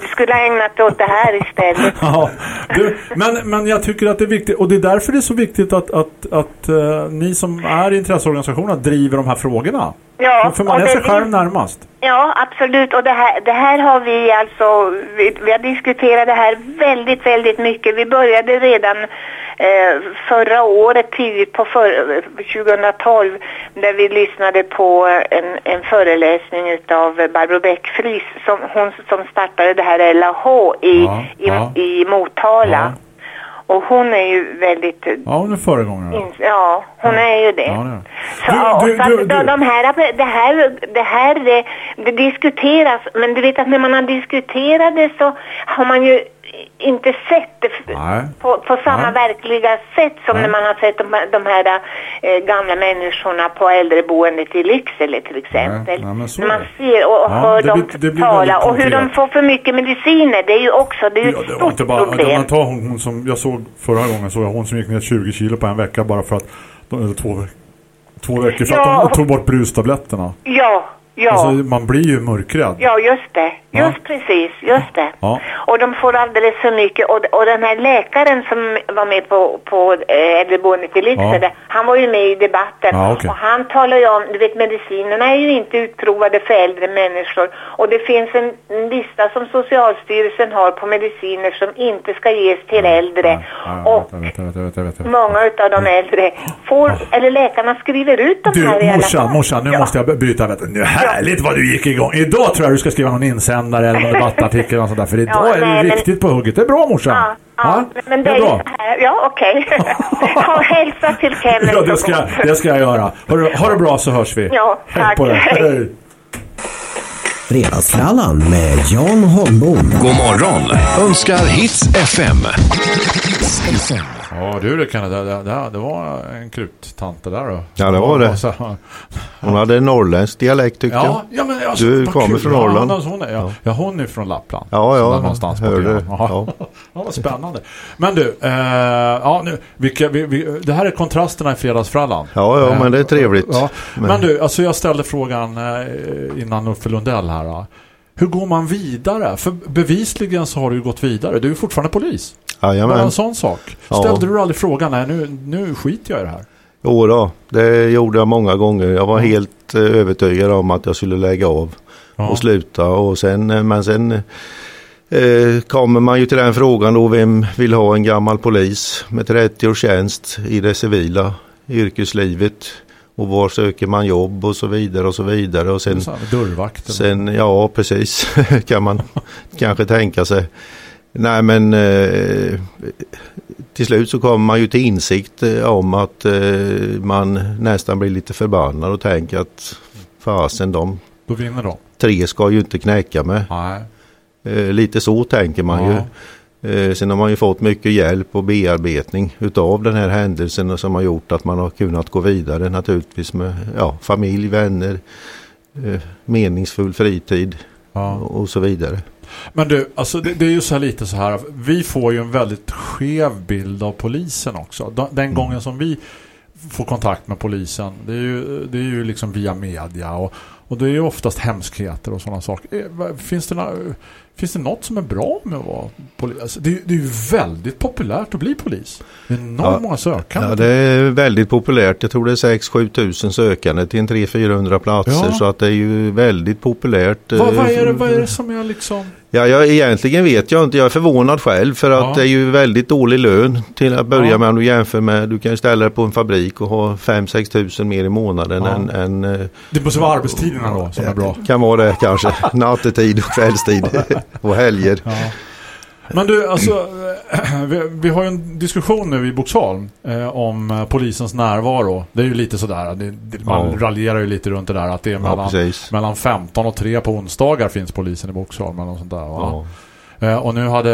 Du skulle ha ägnat dig åt det här istället. Ja, du, men, men jag tycker att det är viktigt och det är därför det är så viktigt att, att, att eh, ni som är i intresseorganisationerna driver de här frågorna. Ja, för man är sig själv närmast. Ja, absolut. Och det här, det här har vi alltså, vi, vi har diskuterat det här väldigt, väldigt mycket. Vi började redan eh, förra året, tidigt på för, 2012, där vi lyssnade på en, en föreläsning utav Barbro Bäckfries, som, hon som startade det här LAH i, Ja, i, ja. i Motala. Ja. Och hon är ju väldigt Ja, hon är föregångare. ja, hon är ju det. Ja, Du- ja, du- så du- de, du- de här, det här, det här det, det diskuteras, men du vet att när man har diskuterat det så har man ju inte sett det Nej. på, på samma Nej. verkliga sätt som Nej. när man har sett de, de här eh, gamla människorna på äldreboendet i Lycksele till exempel. nej, så är man ser och Ja, hör dem blir- det blir tala och hur de får för mycket mediciner, det är ju också det är ju Ja, ett stort inte bara, problem. man tar hon, hon som jag såg förra gången såg jag hon som gick ner 20 kilo på en vecka bara för att eller två, två veckor för Ja. att de tog bort brustabletterna. Ja, ja. Alltså man blir ju mörkrädd. Ja, just det. Ja. Just precis, just det. Ja. Och de får alldeles för mycket. Och, och den här läkaren som var med på, på eh, äldreboendet i Lycksele, Ja. han var ju med i debatten. Ja, okej. Och han talar ju om, du vet medicinerna är ju inte utprovade för äldre människor. Och det finns en, lista som Socialstyrelsen har på mediciner som inte ska ges till äldre. Ja, ja, och många utav de äldre får, eller läkarna skriver ut de här i Du, alla morsan, fall. morsan, nu Ja. måste jag byta. Du. Nu, härligt vad du gick igång. Idag tror jag du ska skriva någon insändare eller någon debattartikel och sånt där. För idag Ja, är du nej, men- riktigt på hugget. Det är bra morsan. Ja, ja, men det det är bra. här. Ja, okej. Ha hälsa till Kenneth. Ja, det ska, det ska jag göra. Ha det, ha det bra så hörs vi. Ja, Hej tack. på dig. Hej. Hej. Fredagsfrallan med Jan Holmbom. God morgon önskar Hits FM. Hits FM. Ja du det kan det, det, det, var en kruttante där då. Ja, det var det. Hon hade norrländsk dialekt tyckte ja, jag. ja, men alltså, Du kommer från Norrland. Ja, hon är, ja. ja, hon är från Lappland. Ja, ja, någonstans hörde. Öland. Ja. Ja. vad spännande. Men du, eh, ja, nu, vilka, vi, vi, det här är kontrasterna i fredagsfrallan. Ja, ja, Eh, men det är trevligt. Ja. Men, Men- du, alltså jag ställde frågan eh, innan Uffe Lundell här. då. Hur går man vidare? För bevisligen så har du gått vidare. Du är fortfarande polis. Bara Jajamän. en sån sak. Ja. Ställde du aldrig frågan, nej nu, nu skiter jag i det här. Jo då, det gjorde jag många gånger. Jag var helt eh, övertygad om att jag skulle lägga av Ja. och sluta. Och sen, eh, men sen eh, kommer man ju till den frågan då, vem vill ha en gammal polis med 30 års tjänst i det civila yrkeslivet Och var söker man jobb och så vidare och så vidare. Och sen, Så här med Dörrvakt. eller- sen ja precis kan man kanske tänka sig. Nej men eh, till slut så kommer man ju till insikt eh, om att eh, man nästan blir lite förbannad och tänker att fasen de Då vinner de. tre ska ju inte knäcka. Nej. Eh, lite så tänker man Ja. ju. Eh, sen har man ju fått mycket hjälp och bearbetning utav den här händelsen som har gjort att man har kunnat gå vidare naturligtvis med ja, familj, vänner, eh, meningsfull fritid Ja. och så vidare. Men du, alltså det, det är ju så här lite så här. Vi får ju en väldigt skev bild av polisen också. Den, Mm. gången som vi får kontakt med polisen, det är ju, det är ju liksom via media och, och det är ju oftast hemskheter och sådana saker. Eh, Finns det, nå- finns det något som är bra med att vara polis? Alltså, det, är det är ju väldigt populärt att bli polis. Det är enormt Ja. många sökande. Ja, det är väldigt populärt. Jag tror det är 6-7 tusen sökande till en 300-400 platser Ja. så att det är ju väldigt populärt. vad, vad, är det, Eh, vad är det som är liksom... Ja, jag, egentligen vet jag inte. Jag är förvånad själv för att Ja. det är ju väldigt dålig lön till att börja Ja. med om du jämför med. Du kan ju ställa dig på en fabrik och ha 5-6 tusen mer i månaden Ja. än, än eh, Det måste vara arbetstiderna då som är bra. kan vara det kanske. Nattetid och kvällstid och helger. Ja. Men du, alltså, eh, vi, vi har ju en diskussion nu i Boxholm eh, om eh, polisens närvaro. Det är ju lite sådär, det, det, man Ja. raljerar ju lite runt det där att det är Ja, mellan, precis. mellan 15 och 3 på onsdagar finns polisen i Boxholm eller sånt där. Ja. Eh, och nu hade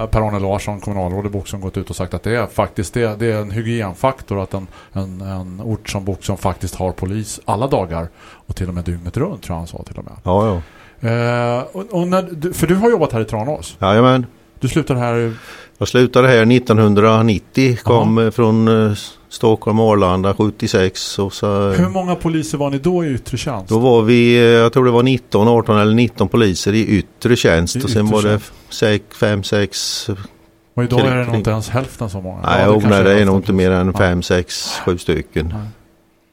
eh, Per-Arne Larsson, kommunalråd i Boxholm, gått ut och sagt att det är faktiskt det, det är en hygienfaktor att en, en, en ort som Boxholm faktiskt har polis alla dagar och till och med dygnet runt tror jag han sa till och med. Ja, ja. Eh, och, och när, för du har jobbat här i Tranås. Jajamän. Du slutade här Jag slutade här 1990. Kom eh, från eh, Stockholm Arlanda 76. Och så, Hur många poliser var ni då i yttre tjänst? Då var vi, eh, jag tror det var 19, 18 eller 19 poliser i yttre tjänst. I och sen yttre var det tjänst. 5, 6. och idag är det nog inte ens hälften så många. Nej, Ja, kanske nej, det är hälften. nog inte mer än. 5, 6, 7 stycken.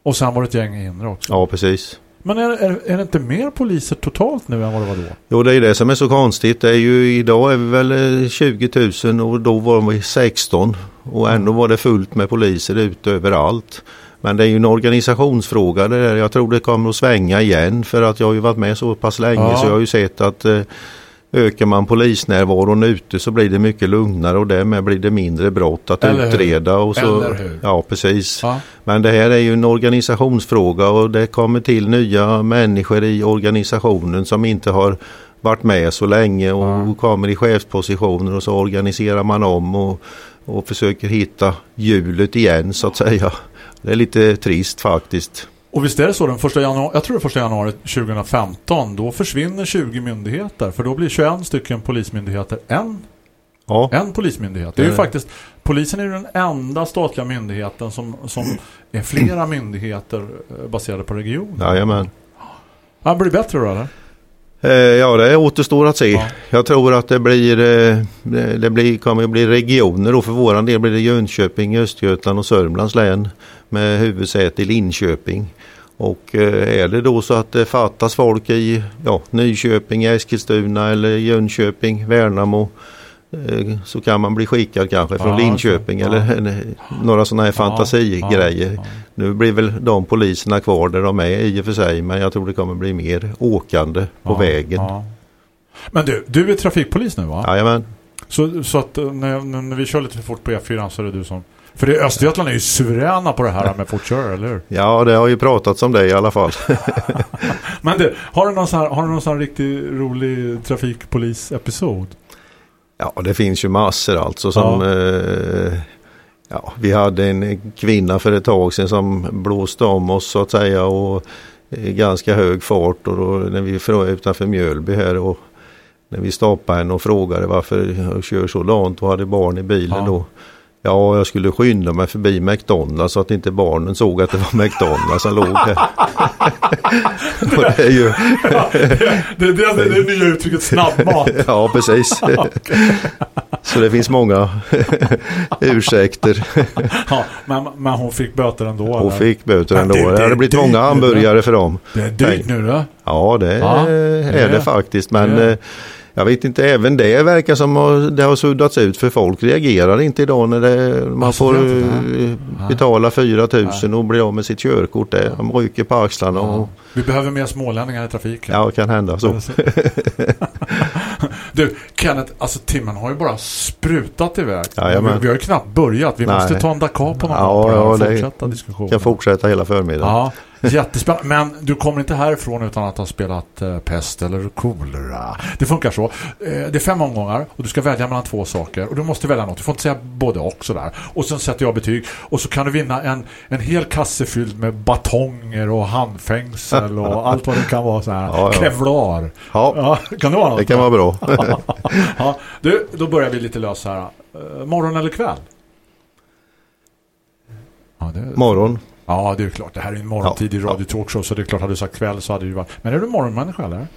Och sen var det ett gäng inre också. Ja, precis. Men är, är, är det inte mer poliser totalt nu än vad det var då? Jo, det är det som är så konstigt. Det är ju, idag är vi väl eh, 20 000 och då var vi 16. Och ändå var det fullt med poliser ute överallt. Men det är ju en organisationsfråga det där. Jag tror det kommer att svänga igen för att jag har ju varit med så pass länge Ja. så jag har ju sett att eh, ökar man polisnärvaron ute så blir det mycket lugnare och därmed blir det mindre brott att Eller hur? utreda. Och så, Eller hur? Ja, precis. Ja. Men det här är ju en organisationsfråga och det kommer till nya människor i organisationen som inte har varit med så länge och Ja. kommer i chefspositioner och så organiserar man om och, och försöker hitta hjulet igen så att säga. Det är lite trist faktiskt. Och visst är det så den första januari, jag tror det första januari 2015, då försvinner 20 myndigheter. För då blir 21 stycken polismyndigheter en, Ja, en polismyndighet. Det är ju faktiskt, polisen är ju den enda statliga myndigheten som, som är flera myndigheter eh, baserade på region. jajamän. Ja, blir det bättre då eller? Eh, Ja, det återstår att se. Ja. Jag tror att det blir, eh, det det blir, kommer att bli regioner och för våran del blir det Jönköping, Östergötland och Sörmlands län med huvudsäte i Linköping. Och eh, är det då så att det fattas folk i ja, Nyköping, Eskilstuna eller Jönköping, Värnamo eh, så kan man bli skickad kanske från Ja, Linköping ja. eller några sådana här fantasigrejer. Ja. Nu blir väl de poliserna kvar där de är i och för sig men jag tror det kommer bli mer åkande på vägen. Men du, du är trafikpolis nu va? Jajamän. Så, så att eh, när, när vi kör lite för fort på E4 så är det du som... För det, Östergötland är ju suveräna på det här med fortkörare, eller hur? Ja, det har ju pratats om det i alla fall. Men du, har du någon sån här, har du någon sån här riktigt rolig trafikpolis-episod? Ja, det finns ju massor alltså som... Eh, ja, vi hade en kvinna för ett tag sedan som blåste om oss så att säga och i ganska hög fart och då när vi var utanför Mjölby här och när vi stoppade henne och frågade varför jag kör så långt och hade barn i bilen Ja. då. Ja, jag skulle skynda mig förbi McDonalds så att inte barnen såg att det var McDonalds som låg här. det är ju, det, det, det, det är det nya uttrycket snabbmat. ja precis. så det finns många ursäkter. ja, men, men hon fick böter ändå? Hon eller? fick böter ändå. det- Det, det- hade blivit det- många det- hamburgare för dem. Det är dyrt nu då? Ja, det Ja, är det- det faktiskt. Men det- Jag vet inte, även det verkar som att det har suddats ut för folk reagerar inte idag när det, man Alltså, får det eh, betala 4 000 och bli av med sitt körkort. Där. De rycker på axlarna och Vi behöver mer smålänningar i trafiken. ja, kan hända så. Du, Kenneth, alltså timmen har ju bara sprutat iväg. Jajamän. vi, vi har ju knappt börjat. Vi Nej. måste ta en Dakar på någon Ja, ja, och det fortsätta diskussionen. Kan fortsätta hela förmiddagen. Ja, jättespännande. Men du kommer inte härifrån utan att ha spelat eh, pest eller kolera. Det funkar så. Eh, det är fem omgångar och du ska välja mellan två saker. Och du måste välja något. Du får inte säga både och sådär. Och sen sätter jag betyg. Och så kan du vinna en, en hel kasse fylld med batonger och handfängsel och allt vad det kan vara så här. Ja, ja. Kevlar. Ja. kan det vara något? Det kan vara bra. ja, du, då börjar vi lite lös här. Eh, morgon eller kväll? Ja, det, Morgon. Ja, det är klart. Det här är en morgontid i Ja, radio talkshow så det är klart hade du sagt kväll så hade ju varit. Men är du morgonmänniska eller?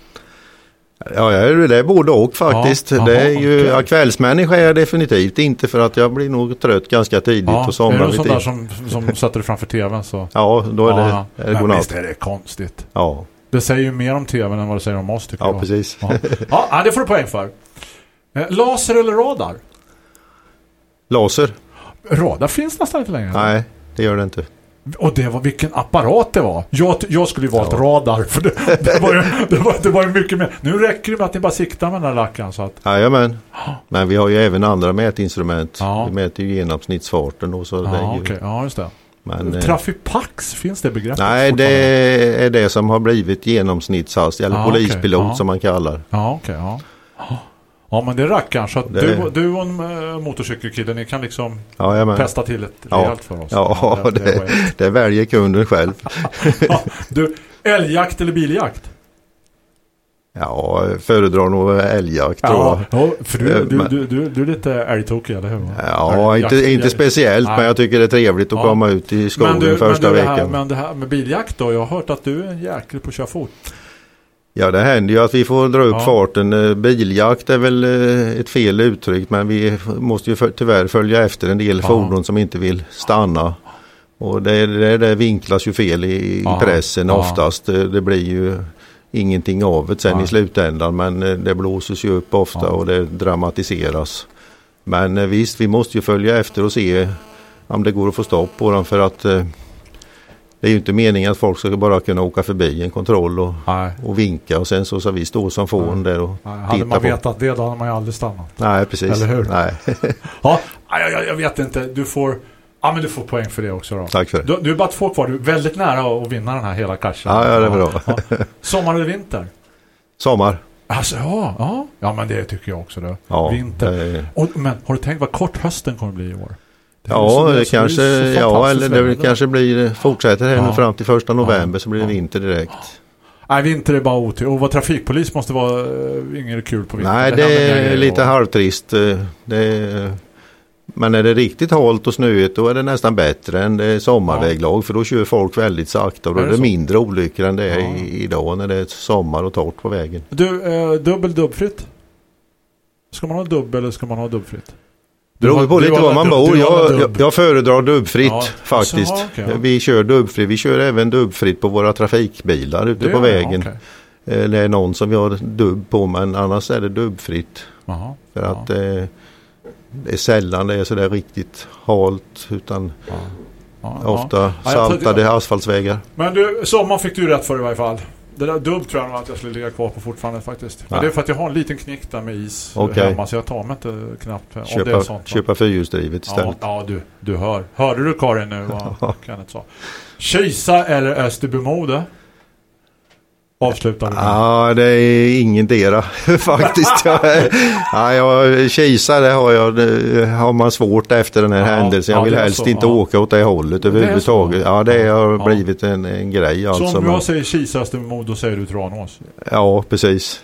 Ja, jag är- det är både och faktiskt. Ja, det är ju, okej. ja, kvällsmänniska är jag definitivt inte för att jag blir nog trött ganska tidigt Ja, och är somnar du en lite. sån där som, som sätter dig framför tvn så... Ja, då är det, Ja, är det Men godnatt. visst är det konstigt. Ja, Det säger ju mer om tvn än vad det säger om oss tycker ja jag. precis. Ja. ja, det får du poäng för. Eh, Laser eller radar? Laser? Radar finns nästan inte längre. Nej, det gör det inte. Och det var vilken apparat det var. Jag, jag skulle ju valt radar. För det, det, var ju, det, var, det var mycket mer. Nu räcker det med att ni bara siktar med den här lackan. Så att, Jajamän. Men vi har ju även andra mätinstrument. Ja. Vi mäter ju genomsnittsfarten och så. ja, ju, okej. Ja, just det. men, eh, Trafipax, finns det begreppet? nej, det är det som har blivit genomsnittshast, eller Ja, okej. polispilot Ja. som man kallar. Ja, okej. Ja. Ja, men det är rackarn. Så att Det- du, du och en äh, motorcykelkille, ni kan liksom testa till ett Ja. rejält för oss. Ja, det, det, det väljer kunden själv. ja, Du, älgjakt eller biljakt? Ja, föredrar nog älgjakt jag. ja för du, Eh, du, du, du, du är lite älgtokig, eller hur? Ja, Älgjakt- inte, inte speciellt Nej. men jag tycker det är trevligt att Ja. komma ut i skogen du, första men här, veckan. men det här med biljakt då, jag har hört att du är en jäkel på att köra fot. Ja, det händer ju att vi får dra upp Ja. farten. Eh, Biljakt är väl eh, ett fel uttryck men vi måste ju tyvärr följa efter en del Ja. fordon som inte vill stanna. Och det, det, det vinklas ju fel i, Ja. pressen oftast. Eh, Det blir ju ingenting av det sen i slutändan men det blåses ju upp ofta och det dramatiseras. Men visst, vi måste ju följa efter och se om det går att få stopp på dem för att det är ju inte meningen att folk ska bara kunna åka förbi en kontroll och, och vinka och sen så ska vi stå som fån där och Nej, Hade titta man på. vetat det, då hade man ju aldrig stannat. Nej, precis. Eller hur? Nej. Ja, jag, jag, vet inte. Du får, ja, men du får poäng för det också då. Tack för det. Du, du är bara två kvar. Du är väldigt nära att vinna den här hela cachen. Ja, ja, det är bra. Ja. Sommar eller vinter? Sommar. Alltså, ja, ja. Ja, men det tycker jag också då. Ja, vinter. det- Och, men har du tänkt vad kort hösten kommer bli i år? Det Ja, det, kanske, ja eller det väder. kanske blir, fortsätter här Ja. nu fram till första november så blir det Ja. vinter direkt. Nej, vinter är bara otur. Och vara trafikpolis måste vara inget kul på vintern. Nej, händer det är lite och- halvtrist. eh, Det är, men är det riktigt halt och snöigt då är det nästan bättre än det är sommarväglag för då kör folk väldigt sakta och då Är är det det mindre olyckor än det är Ja. idag när det är sommar och torrt på vägen. Du, eh, dubbel dubbfritt? Ska man ha dubbel eller ska man ha dubbfritt? Det beror på lite var man bor. Jag, jag, jag föredrar dubbfritt Ja, faktiskt. alltså, okej, ja. Vi kör dubbfritt. Vi kör även dubbfritt på våra trafikbilar ute Det på vägen. okej. Eh, Det är någon som vi har dubb på men annars är det dubbfritt. Jaha. För att eh, det är sällan det är sådär riktigt halt utan ofta saltade asfaltsvägar. Men du, sommar fick du rätt för i varje fall. Det där dubb tror jag nog att jag skulle ligga kvar på fortfarande faktiskt. Men Ja. det är för att jag har en liten knick där med is Okej. hemma så jag tar mig inte knappt. Om det är Köpa, sånt. köpa fyrhjulsdrivet ja, istället. ja, du, du hör. Hörde du Karin nu vad Kenneth sa? Kisa eller Österbymode? Med. Ja, det är ingendera faktiskt. Jag, ja, jag, Kisa det har, jag, det har man svårt efter den här Ja, händelsen. Jag ja, vill det helst så, inte ja. åka åt det hållet Det överhuvudtaget. så. Ja, det har blivit en, en grej Så alltså. om men- jag säger Kisa Österbymode då säger du Tranås. Ja, precis.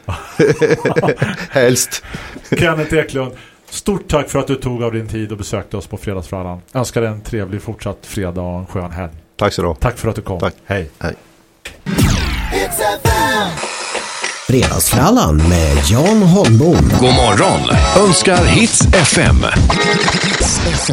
helst. Kenneth Eklund, stort tack för att du tog av din tid och besökte oss på Fredagsfrallan. Önskar dig en trevlig fortsatt fredag och en skön helg. Tack så du. Tack för att du kom. Tack. Hej. Hej. Fredagsfrallan med Jan Holmbom. God morgon önskar Hits FM.